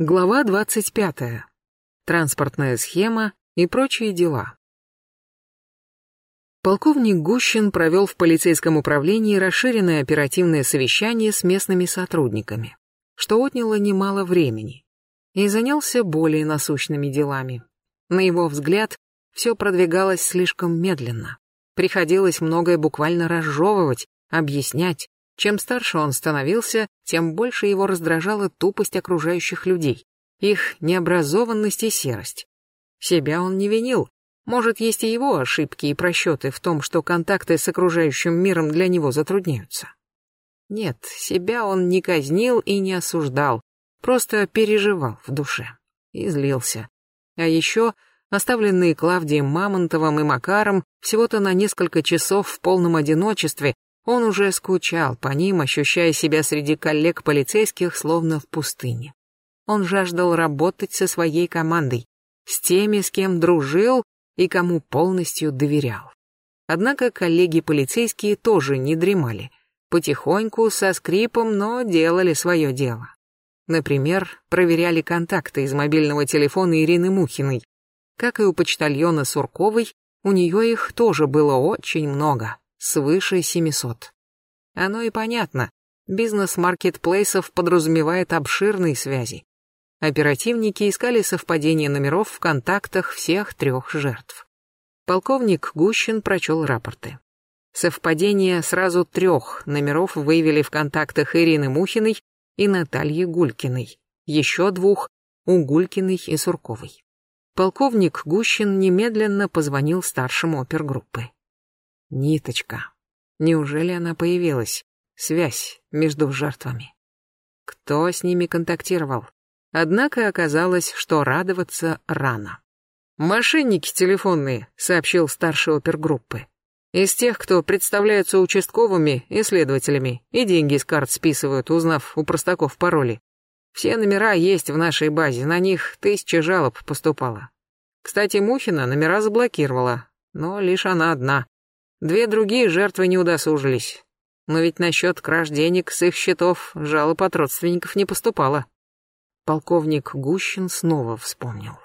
Глава 25. Транспортная схема и прочие дела. Полковник Гущин провел в полицейском управлении расширенное оперативное совещание с местными сотрудниками, что отняло немало времени, и занялся более насущными делами. На его взгляд, все продвигалось слишком медленно. Приходилось многое буквально разжевывать, объяснять, чем старше он становился, тем больше его раздражала тупость окружающих людей, их необразованность и серость. Себя он не винил. Может, есть и его ошибки и просчеты в том, что контакты с окружающим миром для него затрудняются. Нет, себя он не казнил и не осуждал, просто переживал в душе и злился. А еще оставленные Клавдием Мамонтовым и Макаром всего-то на несколько часов в полном одиночестве, он уже скучал по ним, ощущая себя среди коллег-полицейских словно в пустыне. Он жаждал работать со своей командой, с теми, с кем дружил и кому полностью доверял. Однако коллеги-полицейские тоже не дремали. Потихоньку, со скрипом, но делали свое дело. Например, проверяли контакты из мобильного телефона Ирины Мухиной. Как и у почтальона Сурковой, у нее их тоже было очень много свыше 700. Оно и понятно. Бизнес маркетплейсов подразумевает обширные связи. Оперативники искали совпадение номеров в контактах всех трех жертв. Полковник Гущин прочел рапорты. Совпадение сразу трех номеров выявили в контактах Ирины Мухиной и Натальи Гулькиной, еще двух у Гулькиной и Сурковой. Полковник Гущин немедленно позвонил старшему опергруппы. Ниточка. Неужели она появилась? Связь между жертвами. Кто с ними контактировал? Однако оказалось, что радоваться рано. «Мошенники телефонные», — сообщил старший опергруппы. «Из тех, кто представляются участковыми и следователями, и деньги с карт списывают, узнав у простаков пароли. Все номера есть в нашей базе, на них тысяча жалоб поступало. Кстати, Мухина номера заблокировала, но лишь она одна. Две другие жертвы не удосужились. Но ведь насчет краж денег с их счетов жалоб от родственников не поступало. Полковник Гущин снова вспомнил.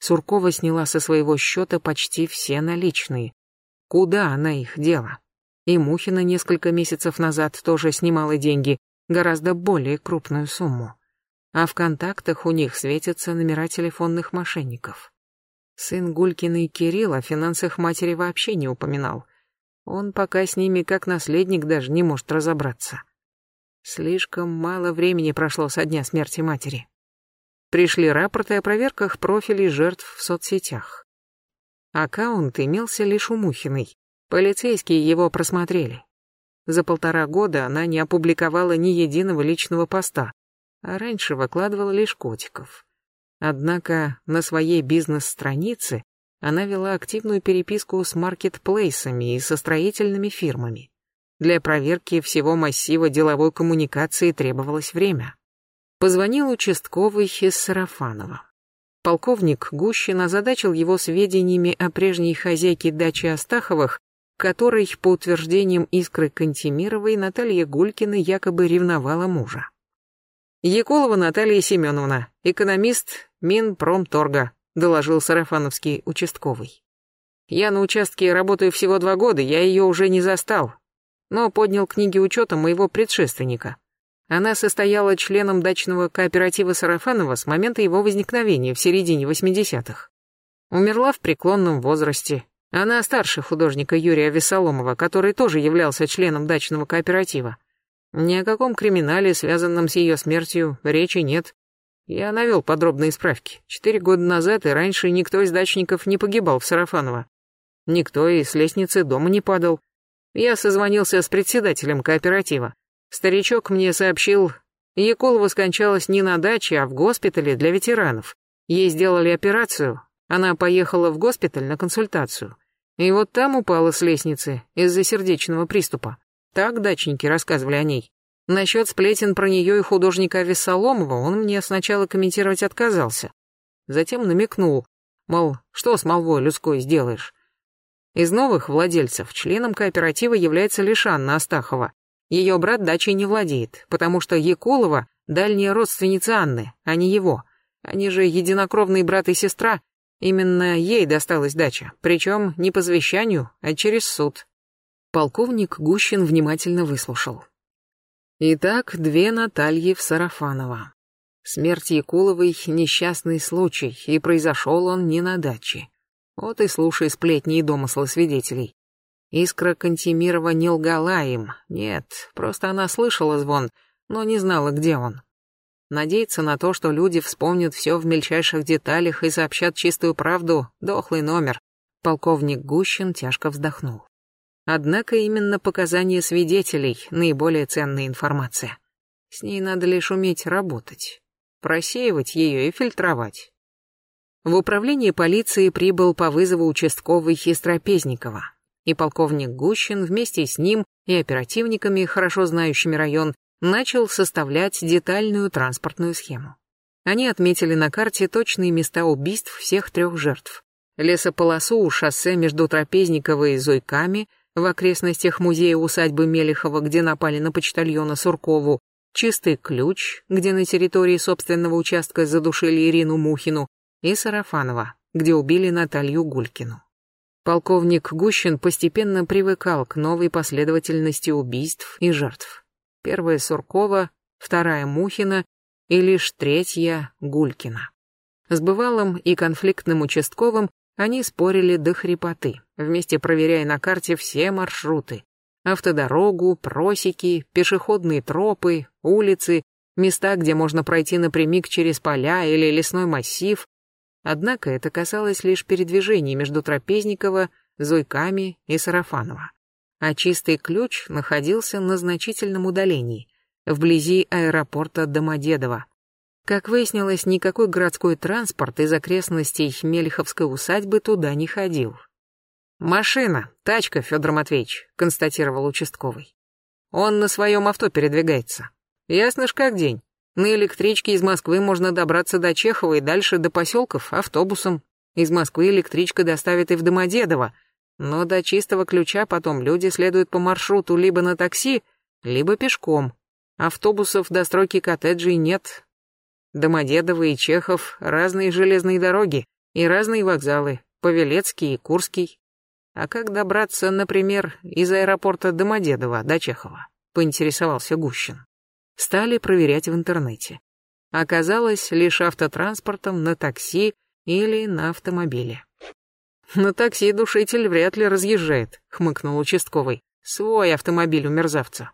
Суркова сняла со своего счета почти все наличные. Куда она их дела? И Мухина несколько месяцев назад тоже снимала деньги, гораздо более крупную сумму. А в контактах у них светятся номера телефонных мошенников. Сын Гулькиной Кирилл о финансах матери вообще не упоминал. Он пока с ними как наследник даже не может разобраться. Слишком мало времени прошло со дня смерти матери. Пришли рапорты о проверках профилей жертв в соцсетях. Аккаунт имелся лишь у Мухиной. Полицейские его просмотрели. За полтора года она не опубликовала ни единого личного поста, а раньше выкладывала лишь котиков. Однако на своей бизнес-странице она вела активную переписку с маркетплейсами и со строительными фирмами. Для проверки всего массива деловой коммуникации требовалось время. Позвонил участковый из Сарафанова. Полковник Гущин озадачил его сведениями о прежней хозяйке дачи Астаховых, которой, по утверждениям Искры Кантемировой, Наталья Гулькина якобы ревновала мужа. Якулова Наталья Семеновна, экономист Минпромторга, доложил сарафановский участковый. Я на участке работаю всего два года, я ее уже не застал, но поднял книги учета моего предшественника. Она состояла членом дачного кооператива Сарафанова с момента его возникновения в середине 80-х. Умерла в преклонном возрасте. Она старше художника Юрия Весоломова, который тоже являлся членом дачного кооператива. Ни о каком криминале, связанном с ее смертью, речи нет. Я навел подробные справки. Четыре года назад и раньше никто из дачников не погибал в Сарафаново. Никто и с лестницы дома не падал. Я созвонился с председателем кооператива. Старичок мне сообщил, Якулова скончалась не на даче, а в госпитале для ветеранов. Ей сделали операцию, она поехала в госпиталь на консультацию. И вот там упала с лестницы из-за сердечного приступа. Так дачники рассказывали о ней. Насчет сплетен про нее и художника Вессоломова он мне сначала комментировать отказался. Затем намекнул, мол, что с молвой людской сделаешь. Из новых владельцев членом кооператива является лишь Анна Астахова. Ее брат дачей не владеет, потому что Якулова Дальняя родственница Анны, а не его. Они же единокровные брат и сестра. Именно ей досталась дача, причем не по завещанию, а через суд. Полковник Гущин внимательно выслушал. Итак, две Натальи в Сарафаново. Смерть Якуловой — несчастный случай, и произошел он не на даче. Вот и слушай сплетни и домыслы свидетелей. Искра Кантемирова не лгала им. Нет, просто она слышала звон, но не знала, где он. Надеяться на то, что люди вспомнят все в мельчайших деталях и сообщат чистую правду — дохлый номер. Полковник Гущин тяжко вздохнул. Однако именно показания свидетелей — наиболее ценная информация. С ней надо лишь уметь работать, просеивать ее и фильтровать. В управление полиции прибыл по вызову участковый Хистрапезникова, и полковник Гущин вместе с ним и оперативниками, хорошо знающими район, начал составлять детальную транспортную схему. Они отметили на карте точные места убийств всех трех жертв. Лесополосу у шоссе между Трапезниковой и Зойками, в окрестностях музея-усадьбы Мелехова, где напали на почтальона Суркову, Чистый ключ, где на территории собственного участка задушили Ирину Мухину, и Сарафанова, где убили Наталью Гулькину. Полковник Гущин постепенно привыкал к новой последовательности убийств и жертв. Первая Суркова, вторая Мухина и лишь третья Гулькина. С бывалым и конфликтным участковым они спорили до хрипоты, вместе проверяя на карте все маршруты. Автодорогу, просеки, пешеходные тропы, улицы, места, где можно пройти напрямик через поля или лесной массив. Однако это касалось лишь передвижений между Трапезникова, Зойками и Сарафанова. А чистый ключ находился на значительном удалении, вблизи аэропорта Домодедово, как выяснилось, никакой городской транспорт из окрестностей Мелиховской усадьбы туда не ходил. «Машина, тачка, Федор Матвеевич», — констатировал участковый. «Он на своем авто передвигается. Ясно ж как день. На электричке из Москвы можно добраться до Чехова и дальше до поселков автобусом. Из Москвы электричка доставит и в Домодедово, но до чистого ключа потом люди следуют по маршруту либо на такси, либо пешком. Автобусов до стройки коттеджей нет, Домодедово и Чехов — разные железные дороги и разные вокзалы, Павелецкий и Курский. А как добраться, например, из аэропорта Домодедово до Чехова? Поинтересовался Гущин. Стали проверять в интернете. Оказалось, лишь автотранспортом на такси или на автомобиле. «На такси душитель вряд ли разъезжает», — хмыкнул участковый. «Свой автомобиль у мерзавца».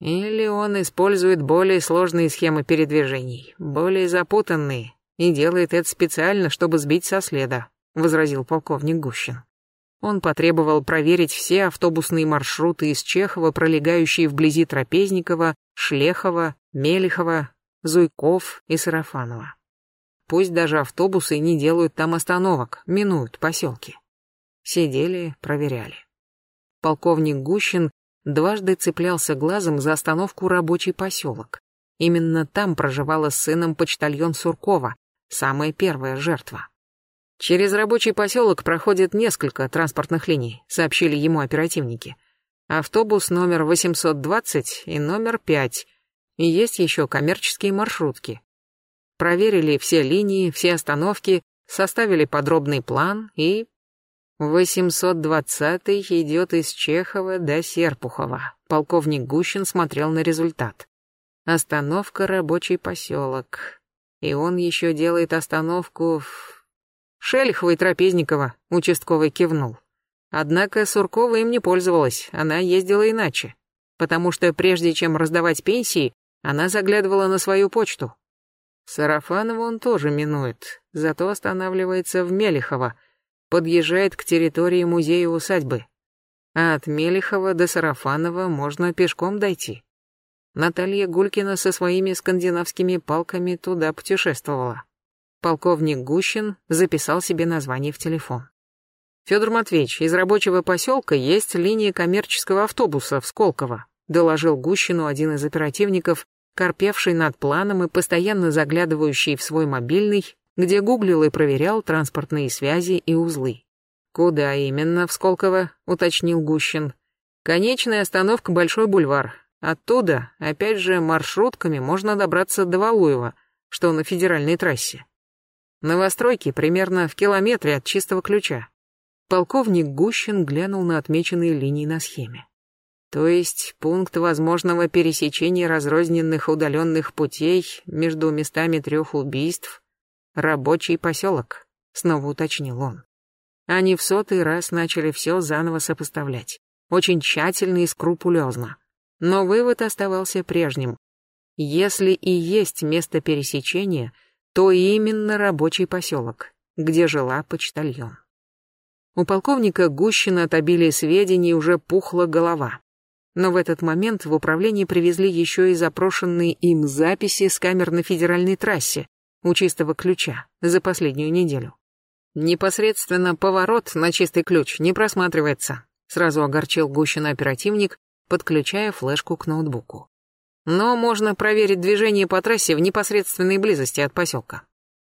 Или он использует более сложные схемы передвижений, более запутанные, и делает это специально, чтобы сбить со следа, возразил полковник Гущин. Он потребовал проверить все автобусные маршруты из Чехова, пролегающие вблизи Трапезникова, Шлехова, Мелехова, Зуйков и Сарафанова. Пусть даже автобусы не делают там остановок, минуют поселки. Сидели, проверяли. Полковник Гущин дважды цеплялся глазом за остановку рабочий поселок. Именно там проживала с сыном почтальон Суркова, самая первая жертва. Через рабочий поселок проходит несколько транспортных линий, сообщили ему оперативники. Автобус номер 820 и номер 5. И есть еще коммерческие маршрутки. Проверили все линии, все остановки, составили подробный план и 820-й идет из Чехова до Серпухова. Полковник Гущин смотрел на результат. Остановка рабочий поселок. И он еще делает остановку в... Шелихова и Трапезникова, участковый кивнул. Однако Суркова им не пользовалась, она ездила иначе. Потому что прежде чем раздавать пенсии, она заглядывала на свою почту. Сарафанова он тоже минует, зато останавливается в Мелихово, подъезжает к территории музея-усадьбы. А от Мелихова до Сарафанова можно пешком дойти. Наталья Гулькина со своими скандинавскими палками туда путешествовала. Полковник Гущин записал себе название в телефон. Федор Матвеевич, из рабочего поселка есть линия коммерческого автобуса в Сколково, доложил Гущину один из оперативников, корпевший над планом и постоянно заглядывающий в свой мобильный где гуглил и проверял транспортные связи и узлы. «Куда именно, в Сколково?» — уточнил Гущин. «Конечная остановка Большой бульвар. Оттуда, опять же, маршрутками можно добраться до Валуева, что на федеральной трассе. Новостройки примерно в километре от чистого ключа. Полковник Гущин глянул на отмеченные линии на схеме. То есть пункт возможного пересечения разрозненных удаленных путей между местами трех убийств — рабочий поселок, снова уточнил он. Они в сотый раз начали все заново сопоставлять, очень тщательно и скрупулезно. Но вывод оставался прежним. Если и есть место пересечения, то именно рабочий поселок, где жила почтальон. У полковника Гущина от обилия сведений уже пухла голова. Но в этот момент в управлении привезли еще и запрошенные им записи с камер на федеральной трассе у чистого ключа за последнюю неделю. Непосредственно поворот на чистый ключ не просматривается, сразу огорчил Гущина оперативник, подключая флешку к ноутбуку. Но можно проверить движение по трассе в непосредственной близости от поселка.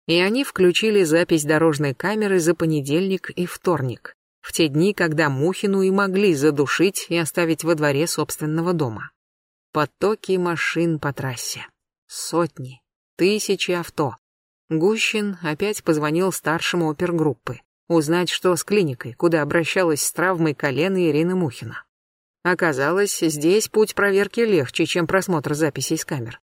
И они включили запись дорожной камеры за понедельник и вторник в те дни, когда Мухину и могли задушить и оставить во дворе собственного дома. Потоки машин по трассе. Сотни, тысячи авто. Гущин опять позвонил старшему опергруппы, узнать, что с клиникой, куда обращалась с травмой колена Ирина Мухина. Оказалось, здесь путь проверки легче, чем просмотр записей с камер.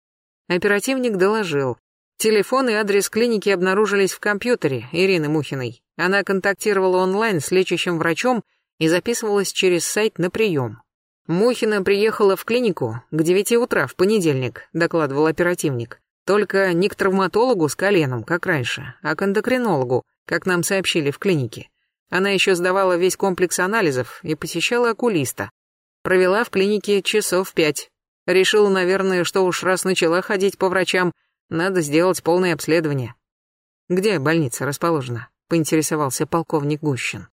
Оперативник доложил. Телефон и адрес клиники обнаружились в компьютере Ирины Мухиной. Она контактировала онлайн с лечащим врачом и записывалась через сайт на прием. Мухина приехала в клинику к девяти утра в понедельник, докладывал оперативник. Только не к травматологу с коленом, как раньше, а к эндокринологу, как нам сообщили в клинике. Она еще сдавала весь комплекс анализов и посещала окулиста. Провела в клинике часов пять. Решила, наверное, что уж раз начала ходить по врачам, надо сделать полное обследование. Где больница расположена? поинтересовался полковник Гущин.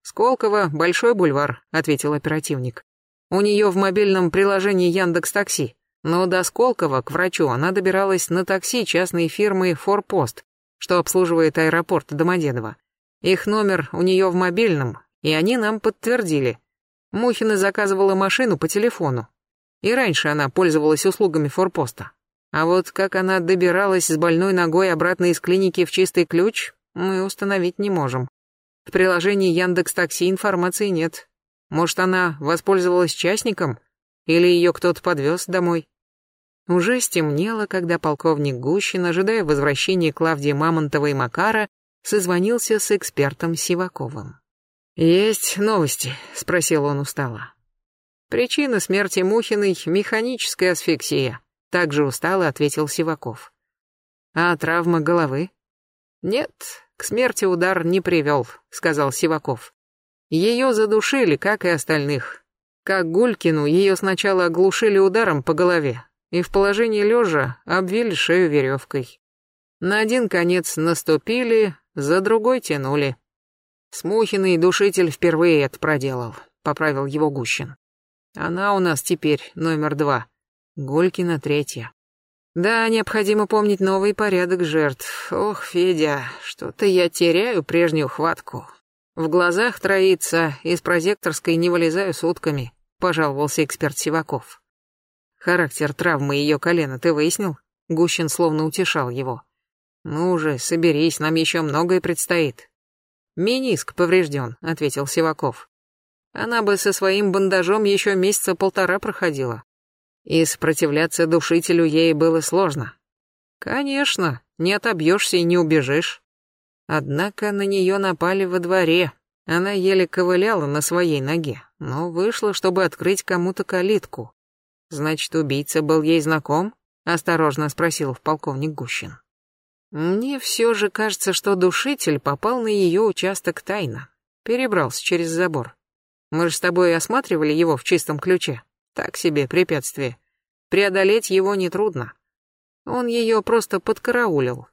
«Сколково, Большой бульвар», — ответил оперативник. «У нее в мобильном приложении Яндекс Такси, но до Сколково к врачу она добиралась на такси частной фирмы «Форпост», что обслуживает аэропорт Домодедово. Их номер у нее в мобильном, и они нам подтвердили. Мухина заказывала машину по телефону. И раньше она пользовалась услугами форпоста. А вот как она добиралась с больной ногой обратно из клиники в чистый ключ, мы установить не можем. В приложении Яндекс Такси информации нет. Может, она воспользовалась частником? Или ее кто-то подвез домой? Уже стемнело, когда полковник Гущин, ожидая возвращения Клавдии Мамонтовой Макара, созвонился с экспертом Сиваковым. «Есть новости?» — спросил он устало. «Причина смерти Мухиной — механическая асфиксия», — также устало ответил Сиваков. «А травма головы?» «Нет, к смерти удар не привел», — сказал Сиваков. «Ее задушили, как и остальных. Как Гулькину, ее сначала оглушили ударом по голове, и в положении лежа обвили шею веревкой. На один конец наступили, за другой тянули. Смухиный душитель впервые это проделал, поправил его Гущин. Она у нас теперь номер два, Гулькина третья. Да, необходимо помнить новый порядок жертв. Ох, Федя, что-то я теряю прежнюю хватку. В глазах троится, из прозекторской не вылезаю сутками, пожаловался эксперт Сиваков. Характер травмы ее колена ты выяснил? Гущин словно утешал его. Ну же, соберись, нам еще многое предстоит. Миниск поврежден, ответил Сиваков. Она бы со своим бандажом еще месяца полтора проходила и сопротивляться душителю ей было сложно. Конечно, не отобьешься и не убежишь. Однако на нее напали во дворе. Она еле ковыляла на своей ноге, но вышла, чтобы открыть кому-то калитку. Значит, убийца был ей знаком? Осторожно спросил полковник Гущин. Мне все же кажется, что душитель попал на ее участок тайно. Перебрался через забор. Мы же с тобой осматривали его в чистом ключе. Так себе препятствие. Преодолеть его нетрудно. Он ее просто подкараулил.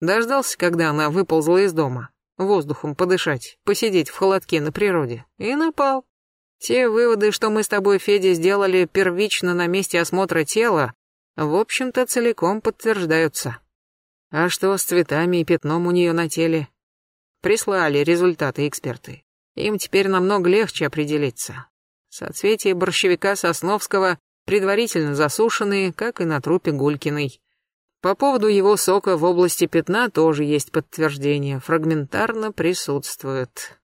Дождался, когда она выползла из дома. Воздухом подышать, посидеть в холодке на природе. И напал. Те выводы, что мы с тобой, Федя, сделали первично на месте осмотра тела, в общем-то целиком подтверждаются. А что с цветами и пятном у нее на теле? Прислали результаты эксперты. Им теперь намного легче определиться. Соцветие борщевика Сосновского предварительно засушенные, как и на трупе Гулькиной. По поводу его сока в области пятна тоже есть подтверждение, фрагментарно присутствует.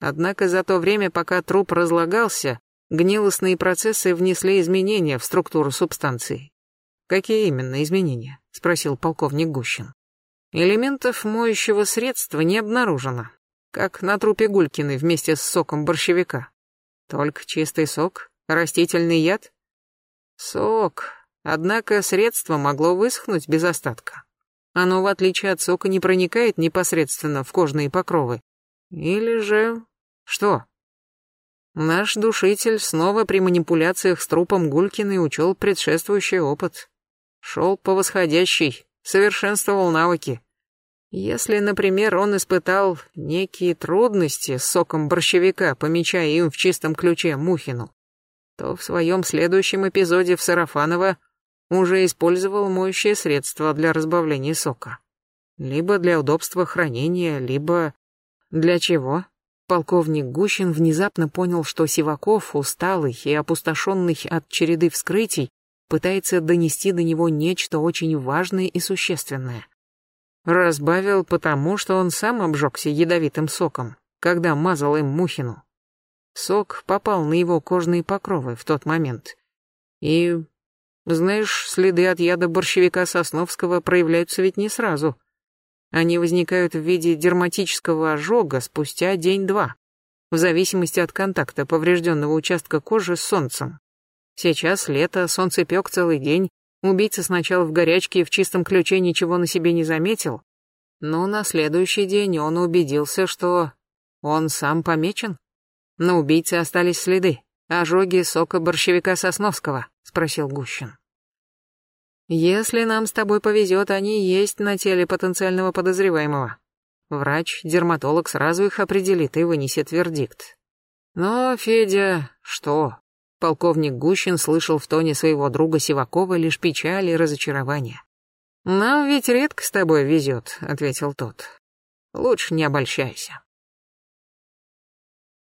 Однако за то время, пока труп разлагался, гнилостные процессы внесли изменения в структуру субстанции. «Какие именно изменения?» — спросил полковник Гущин. «Элементов моющего средства не обнаружено, как на трупе Гулькиной вместе с соком борщевика. Только чистый сок? Растительный яд? Сок. Однако средство могло высохнуть без остатка. Оно, в отличие от сока, не проникает непосредственно в кожные покровы. Или же... Что? Наш душитель снова при манипуляциях с трупом Гулькиной учел предшествующий опыт. Шел по восходящей, совершенствовал навыки. Если, например, он испытал некие трудности с соком борщевика, помечая им в чистом ключе Мухину, то в своем следующем эпизоде в Сарафаново уже использовал моющее средство для разбавления сока. Либо для удобства хранения, либо... Для чего? Полковник Гущин внезапно понял, что Сиваков, усталый и опустошенный от череды вскрытий, пытается донести до него нечто очень важное и существенное. Разбавил потому, что он сам обжегся ядовитым соком, когда мазал им Мухину. Сок попал на его кожные покровы в тот момент. И, знаешь, следы от яда борщевика Сосновского проявляются ведь не сразу. Они возникают в виде дерматического ожога спустя день-два, в зависимости от контакта поврежденного участка кожи с солнцем. Сейчас лето, солнце пек целый день, Убийца сначала в горячке и в чистом ключе ничего на себе не заметил, но на следующий день он убедился, что он сам помечен. На убийце остались следы. Ожоги сока борщевика Сосновского, спросил Гущин. Если нам с тобой повезет, они есть на теле потенциального подозреваемого. Врач, дерматолог сразу их определит и вынесет вердикт. Но, Федя, что? Полковник Гущин слышал в тоне своего друга Сивакова лишь печаль и разочарование. «Нам ведь редко с тобой везет», — ответил тот. «Лучше не обольщайся».